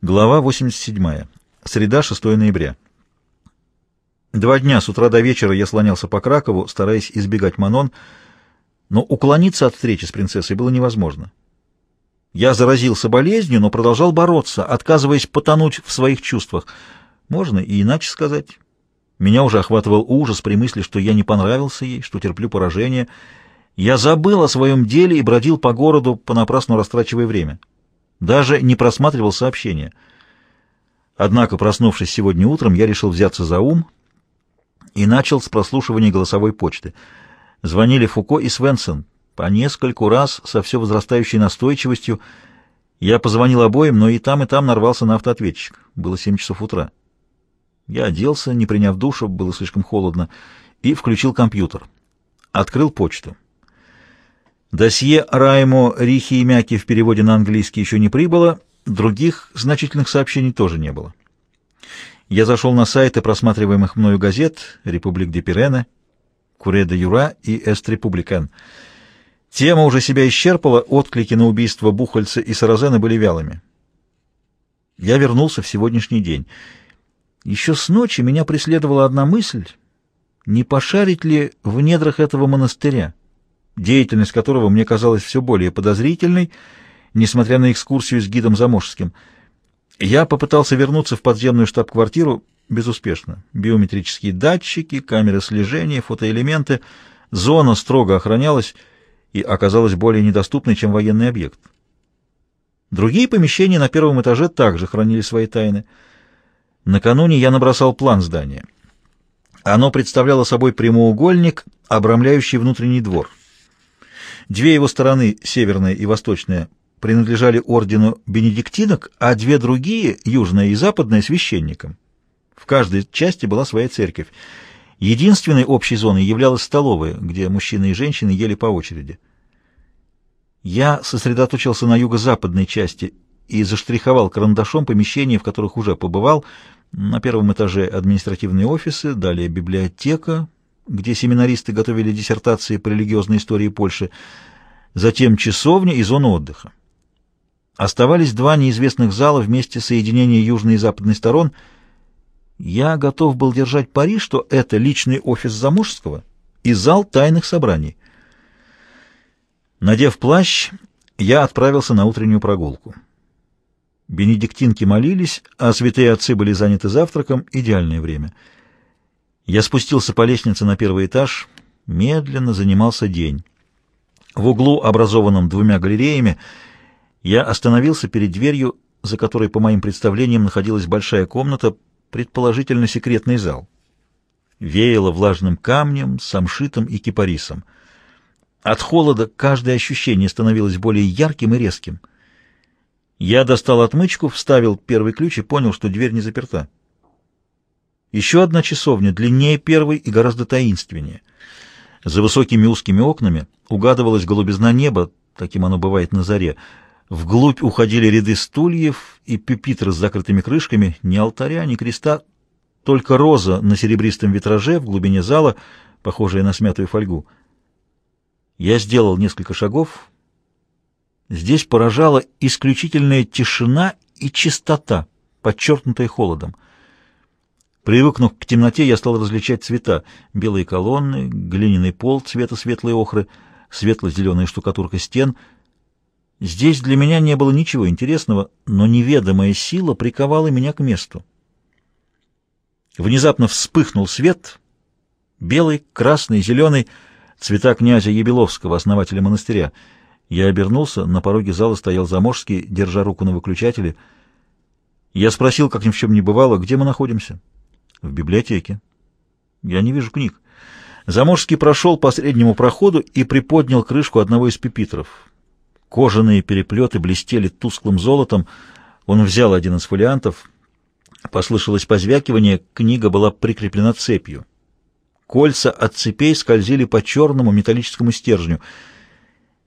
Глава 87. Среда, 6 ноября. Два дня с утра до вечера я слонялся по Кракову, стараясь избегать Манон, но уклониться от встречи с принцессой было невозможно. Я заразился болезнью, но продолжал бороться, отказываясь потонуть в своих чувствах. Можно и иначе сказать. Меня уже охватывал ужас при мысли, что я не понравился ей, что терплю поражение. Я забыл о своем деле и бродил по городу, понапрасну растрачивая время. Даже не просматривал сообщения. Однако, проснувшись сегодня утром, я решил взяться за ум и начал с прослушивания голосовой почты. Звонили Фуко и Свенсон. По нескольку раз, со все возрастающей настойчивостью, я позвонил обоим, но и там, и там нарвался на автоответчик. Было семь часов утра. Я оделся, не приняв душа, было слишком холодно, и включил компьютер. Открыл почту. Досье Раймо Рихи и Мяки в переводе на английский еще не прибыло, других значительных сообщений тоже не было. Я зашел на сайты просматриваемых мною газет «Републик де Пирене», «Куре де Юра» и «Эст Републикан». Тема уже себя исчерпала, отклики на убийство Бухальца и Саразена были вялыми. Я вернулся в сегодняшний день. Еще с ночи меня преследовала одна мысль, не пошарить ли в недрах этого монастыря деятельность которого мне казалась все более подозрительной, несмотря на экскурсию с гидом Заморским. Я попытался вернуться в подземную штаб-квартиру безуспешно. Биометрические датчики, камеры слежения, фотоэлементы. Зона строго охранялась и оказалась более недоступной, чем военный объект. Другие помещения на первом этаже также хранили свои тайны. Накануне я набросал план здания. Оно представляло собой прямоугольник, обрамляющий внутренний двор. Две его стороны, северная и восточная, принадлежали ордену бенедиктинок, а две другие, южная и западная, священникам. В каждой части была своя церковь. Единственной общей зоной являлась столовая, где мужчины и женщины ели по очереди. Я сосредоточился на юго-западной части и заштриховал карандашом помещения, в которых уже побывал. На первом этаже административные офисы, далее библиотека, где семинаристы готовили диссертации по религиозной истории Польши, затем часовня и зона отдыха. Оставались два неизвестных зала вместе соединения южной и западной сторон. Я готов был держать пари, что это личный офис Замужского и зал тайных собраний. Надев плащ, я отправился на утреннюю прогулку. Бенедиктинки молились, а святые отцы были заняты завтраком. Идеальное время — я спустился по лестнице на первый этаж. Медленно занимался день. В углу, образованном двумя галереями, я остановился перед дверью, за которой, по моим представлениям, находилась большая комната, предположительно секретный зал. Веяло влажным камнем, самшитом и кипарисом. От холода каждое ощущение становилось более ярким и резким. Я достал отмычку, вставил первый ключ и понял, что дверь не заперта. Еще одна часовня, длиннее первой и гораздо таинственнее. За высокими узкими окнами угадывалась голубизна неба, таким оно бывает на заре. Вглубь уходили ряды стульев и пюпитры с закрытыми крышками, ни алтаря, ни креста, только роза на серебристом витраже в глубине зала, похожая на смятую фольгу. Я сделал несколько шагов. Здесь поражала исключительная тишина и чистота, подчеркнутая холодом. Привыкнув к темноте, я стал различать цвета. Белые колонны, глиняный пол цвета светлой охры, светло-зеленая штукатурка стен. Здесь для меня не было ничего интересного, но неведомая сила приковала меня к месту. Внезапно вспыхнул свет. Белый, красный, зеленый. Цвета князя Ебеловского, основателя монастыря. Я обернулся, на пороге зала стоял Заморский, держа руку на выключателе. Я спросил, как ни в чем не бывало, где мы находимся. В библиотеке. Я не вижу книг. Заморский прошел по среднему проходу и приподнял крышку одного из пепитров. Кожаные переплеты блестели тусклым золотом. Он взял один из фолиантов. Послышалось позвякивание, книга была прикреплена цепью. Кольца от цепей скользили по черному металлическому стержню.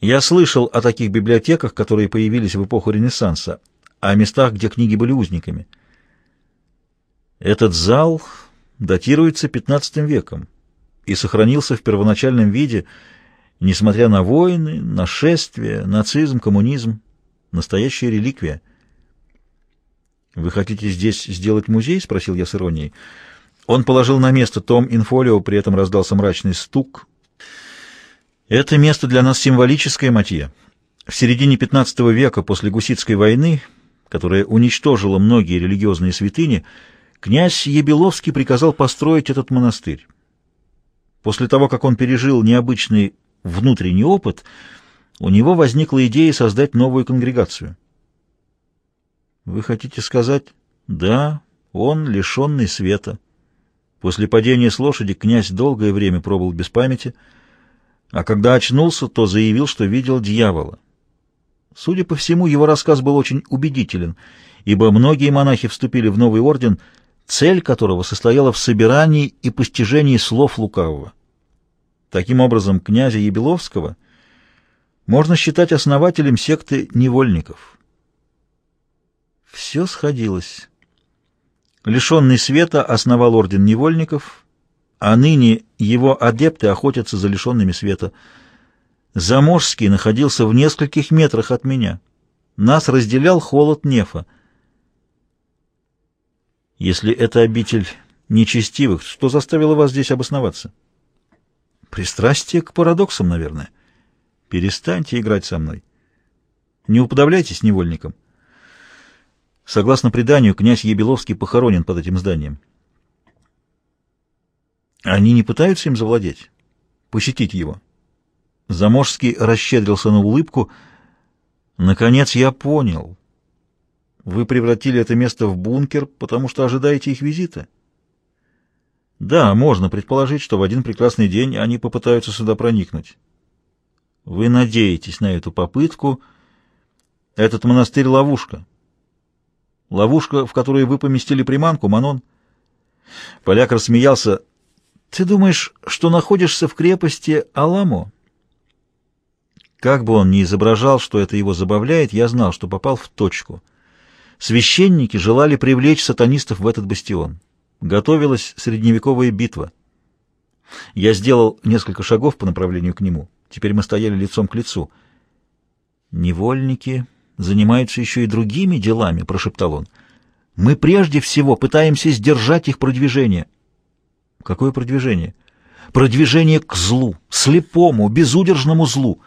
Я слышал о таких библиотеках, которые появились в эпоху Ренессанса, о местах, где книги были узниками. Этот зал датируется XV веком и сохранился в первоначальном виде, несмотря на войны, нашествия, нацизм, коммунизм, настоящая реликвия. «Вы хотите здесь сделать музей?» — спросил я с иронией. Он положил на место том инфолио, при этом раздался мрачный стук. «Это место для нас символическое, Матье. В середине XV века, после Гуситской войны, которая уничтожила многие религиозные святыни, князь Ебеловский приказал построить этот монастырь. После того, как он пережил необычный внутренний опыт, у него возникла идея создать новую конгрегацию. Вы хотите сказать? Да, он лишенный света. После падения с лошади князь долгое время пробыл без памяти, а когда очнулся, то заявил, что видел дьявола. Судя по всему, его рассказ был очень убедителен, ибо многие монахи вступили в новый орден, цель которого состояла в собирании и постижении слов лукавого. Таким образом, князя Ебеловского можно считать основателем секты невольников. Все сходилось. Лишенный света основал орден невольников, а ныне его адепты охотятся за лишенными света. Заможский находился в нескольких метрах от меня. Нас разделял холод нефа. Если это обитель нечестивых, что заставило вас здесь обосноваться? Пристрастие к парадоксам, наверное. Перестаньте играть со мной. Не уподавляйтесь невольникам. Согласно преданию, князь Ебеловский похоронен под этим зданием. Они не пытаются им завладеть? Посетить его? Заможский расщедрился на улыбку. Наконец я понял. Вы превратили это место в бункер, потому что ожидаете их визита? Да, можно предположить, что в один прекрасный день они попытаются сюда проникнуть. Вы надеетесь на эту попытку. Этот монастырь — ловушка. Ловушка, в которую вы поместили приманку, Манон? Поляк рассмеялся. Ты думаешь, что находишься в крепости Аламо? Как бы он ни изображал, что это его забавляет, я знал, что попал в точку. Священники желали привлечь сатанистов в этот бастион. Готовилась средневековая битва. Я сделал несколько шагов по направлению к нему. Теперь мы стояли лицом к лицу. Невольники занимаются еще и другими делами», — прошептал он. «Мы прежде всего пытаемся сдержать их продвижение». «Какое продвижение?» «Продвижение к злу, слепому, безудержному злу».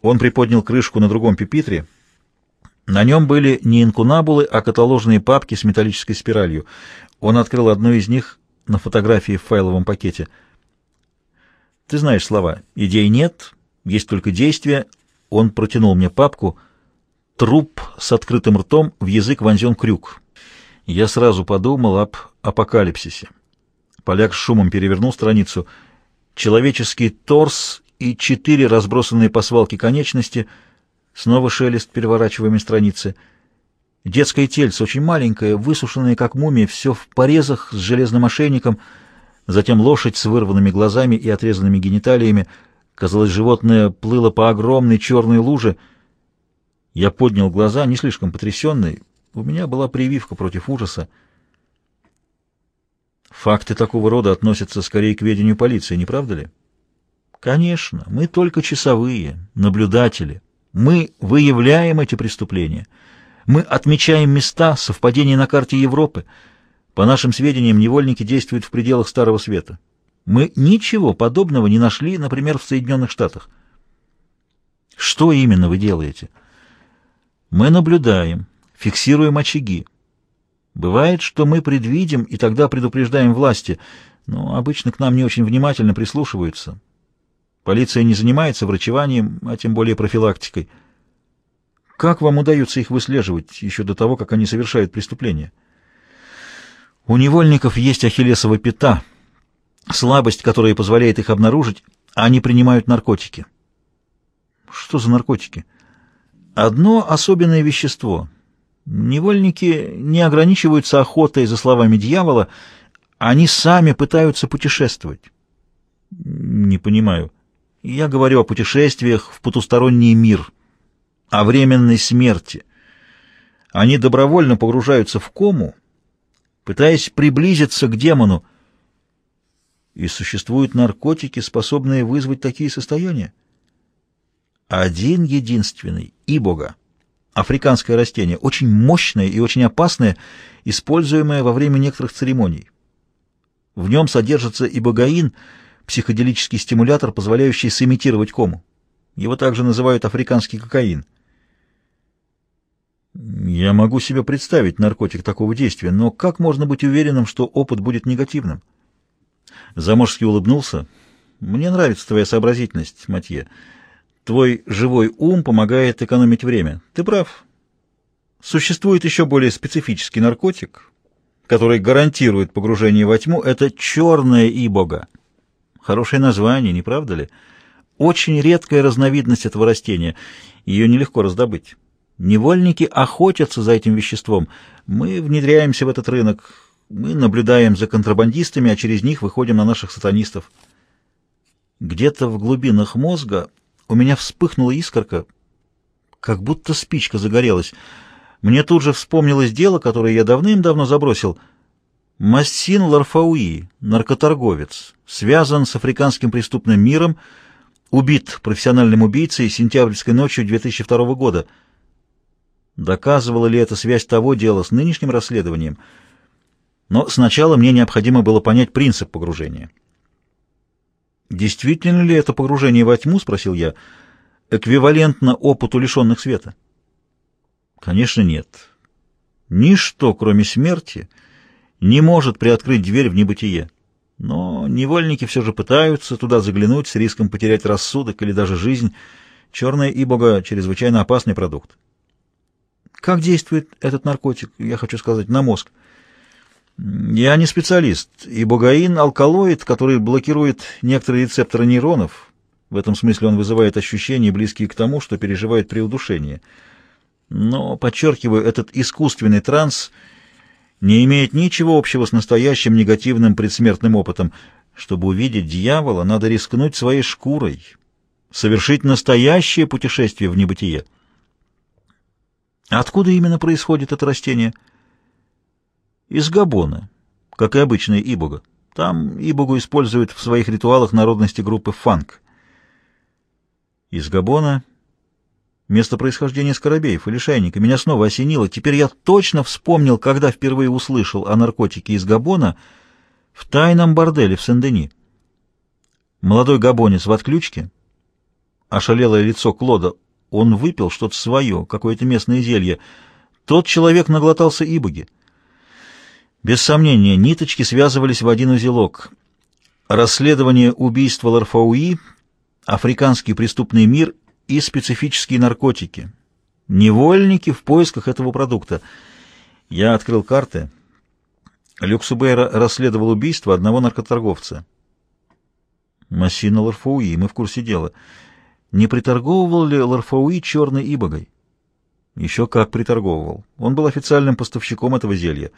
Он приподнял крышку на другом пепитре. На нем были не инкунабулы, а каталожные папки с металлической спиралью. Он открыл одну из них на фотографии в файловом пакете. «Ты знаешь слова. Идей нет, есть только действия». Он протянул мне папку. Труп с открытым ртом, в язык вонзен крюк. Я сразу подумал об апокалипсисе. Поляк с шумом перевернул страницу. Человеческий торс и четыре разбросанные по свалке конечности. Снова шелест переворачиваемой страницы. Детское тельце, очень маленькое, высушенное, как мумия, все в порезах с железным ошейником. Затем лошадь с вырванными глазами и отрезанными гениталиями. Казалось, животное плыло по огромной черной луже — я поднял глаза, не слишком потрясенный. У меня была прививка против ужаса. Факты такого рода относятся скорее к ведению полиции, не правда ли? Конечно, мы только часовые, наблюдатели. Мы выявляем эти преступления. Мы отмечаем места, совпадения на карте Европы. По нашим сведениям, невольники действуют в пределах Старого Света. Мы ничего подобного не нашли, например, в Соединенных Штатах. Что именно вы делаете? — мы наблюдаем, фиксируем очаги. Бывает, что мы предвидим и тогда предупреждаем власти, но обычно к нам не очень внимательно прислушиваются. Полиция не занимается врачеванием, а тем более профилактикой. Как вам удается их выслеживать еще до того, как они совершают преступления? У невольников есть ахиллесова пята, слабость, которая позволяет их обнаружить, а они принимают наркотики. Что за наркотики? Одно особенное вещество. Невольники не ограничиваются охотой за словами дьявола, они сами пытаются путешествовать. Не понимаю. Я говорю о путешествиях в потусторонний мир, о временной смерти. Они добровольно погружаются в кому, пытаясь приблизиться к демону. И существуют наркотики, способные вызвать такие состояния? Один единственный и Бога. Африканское растение, очень мощное и очень опасное, используемое во время некоторых церемоний. В нем содержится ибогаин, психоделический стимулятор, позволяющий сымитировать кому. Его также называют африканский кокаин. Я могу себе представить наркотик такого действия, но как можно быть уверенным, что опыт будет негативным? Заморский улыбнулся. Мне нравится твоя сообразительность, Матье. Твой живой ум помогает экономить время. Ты прав. Существует еще более специфический наркотик, который гарантирует погружение во тьму. Это черная ибога. Хорошее название, не правда ли? Очень редкая разновидность этого растения. Ее нелегко раздобыть. Невольники охотятся за этим веществом. Мы внедряемся в этот рынок. Мы наблюдаем за контрабандистами, а через них выходим на наших сатанистов. Где-то в глубинах мозга у меня вспыхнула искорка, как будто спичка загорелась. Мне тут же вспомнилось дело, которое я давным-давно забросил. Массин Ларфауи, наркоторговец, связан с африканским преступным миром, убит профессиональным убийцей сентябрьской ночью 2002 года. Доказывала ли это связь того дела с нынешним расследованием? Но сначала мне необходимо было понять принцип погружения. «Действительно ли это погружение во тьму, — спросил я, — эквивалентно опыту лишенных света?» «Конечно, нет. Ничто, кроме смерти, не может приоткрыть дверь в небытие. Но невольники все же пытаются туда заглянуть с риском потерять рассудок или даже жизнь. Черная ибога — чрезвычайно опасный продукт. Как действует этот наркотик, я хочу сказать, на мозг?» Я не специалист, и бугаин — алкалоид, который блокирует некоторые рецепторы нейронов. В этом смысле он вызывает ощущения, близкие к тому, что переживает при удушении. Но, подчеркиваю, этот искусственный транс не имеет ничего общего с настоящим негативным предсмертным опытом. Чтобы увидеть дьявола, надо рискнуть своей шкурой, совершить настоящее путешествие в небытие. Откуда именно происходит это растение — из Габона, как и обычная ибога. Там ибогу используют в своих ритуалах народности группы фанк. Из Габона место происхождения скоробеев или шайника меня снова осенило. Теперь я точно вспомнил, когда впервые услышал о наркотике из Габона в тайном борделе в Сен-Дени. Молодой габонец в отключке, ошалелое лицо Клода, он выпил что-то свое, какое-то местное зелье. Тот человек наглотался ибоги. Без сомнения, ниточки связывались в один узелок. Расследование убийства Ларфауи, африканский преступный мир и специфические наркотики. Невольники в поисках этого продукта. Я открыл карты. Люксубейра расследовал убийство одного наркоторговца. Массина Ларфауи, мы в курсе дела. Не приторговывал ли Ларфауи черной ибогой? Еще как приторговывал. Он был официальным поставщиком этого зелья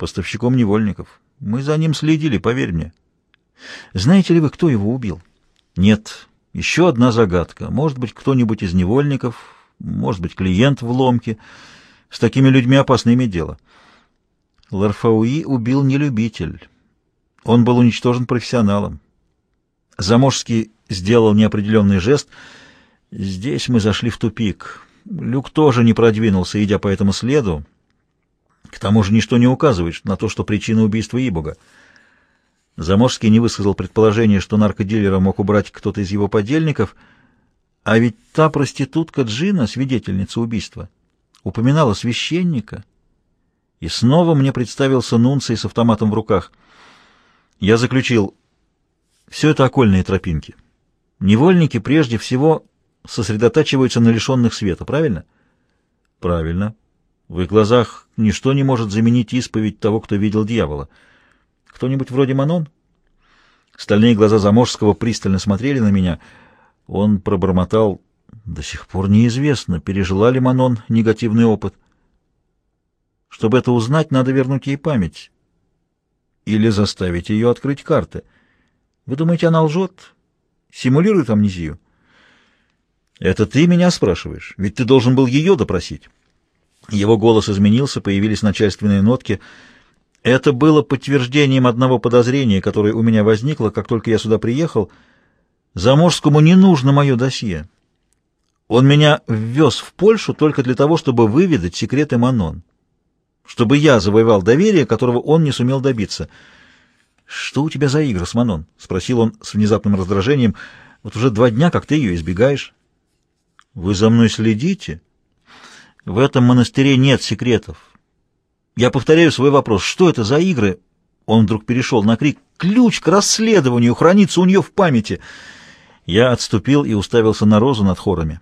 поставщиком невольников. Мы за ним следили, поверь мне. Знаете ли вы, кто его убил? Нет. Еще одна загадка. Может быть, кто-нибудь из невольников, может быть, клиент в ломке. С такими людьми опасно иметь дело. Ларфауи убил не любитель. Он был уничтожен профессионалом. Заможский сделал неопределенный жест. Здесь мы зашли в тупик. Люк тоже не продвинулся, идя по этому следу. К тому же ничто не указывает на то, что причина убийства Ибуга. Заморский не высказал предположение, что наркодилера мог убрать кто-то из его подельников, а ведь та проститутка Джина, свидетельница убийства, упоминала священника, и снова мне представился Нунций с автоматом в руках. Я заключил, все это окольные тропинки. Невольники прежде всего сосредотачиваются на лишенных света, правильно? Правильно. В их глазах ничто не может заменить исповедь того, кто видел дьявола. Кто-нибудь вроде Манон? Стальные глаза Заморского пристально смотрели на меня. Он пробормотал, до сих пор неизвестно, пережила ли Манон негативный опыт. Чтобы это узнать, надо вернуть ей память. Или заставить ее открыть карты. Вы думаете, она лжет? Симулирует амнезию? Это ты меня спрашиваешь, ведь ты должен был ее допросить. Его голос изменился, появились начальственные нотки. Это было подтверждением одного подозрения, которое у меня возникло, как только я сюда приехал. Заморскому не нужно мое досье. Он меня ввез в Польшу только для того, чтобы выведать секреты Манон. Чтобы я завоевал доверие, которого он не сумел добиться. «Что у тебя за игры с Манон?» — спросил он с внезапным раздражением. «Вот уже два дня, как ты ее избегаешь». «Вы за мной следите?» «В этом монастыре нет секретов. Я повторяю свой вопрос. Что это за игры?» Он вдруг перешел на крик. «Ключ к расследованию хранится у нее в памяти!» Я отступил и уставился на розу над хорами.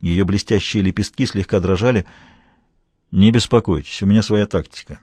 Ее блестящие лепестки слегка дрожали. «Не беспокойтесь, у меня своя тактика.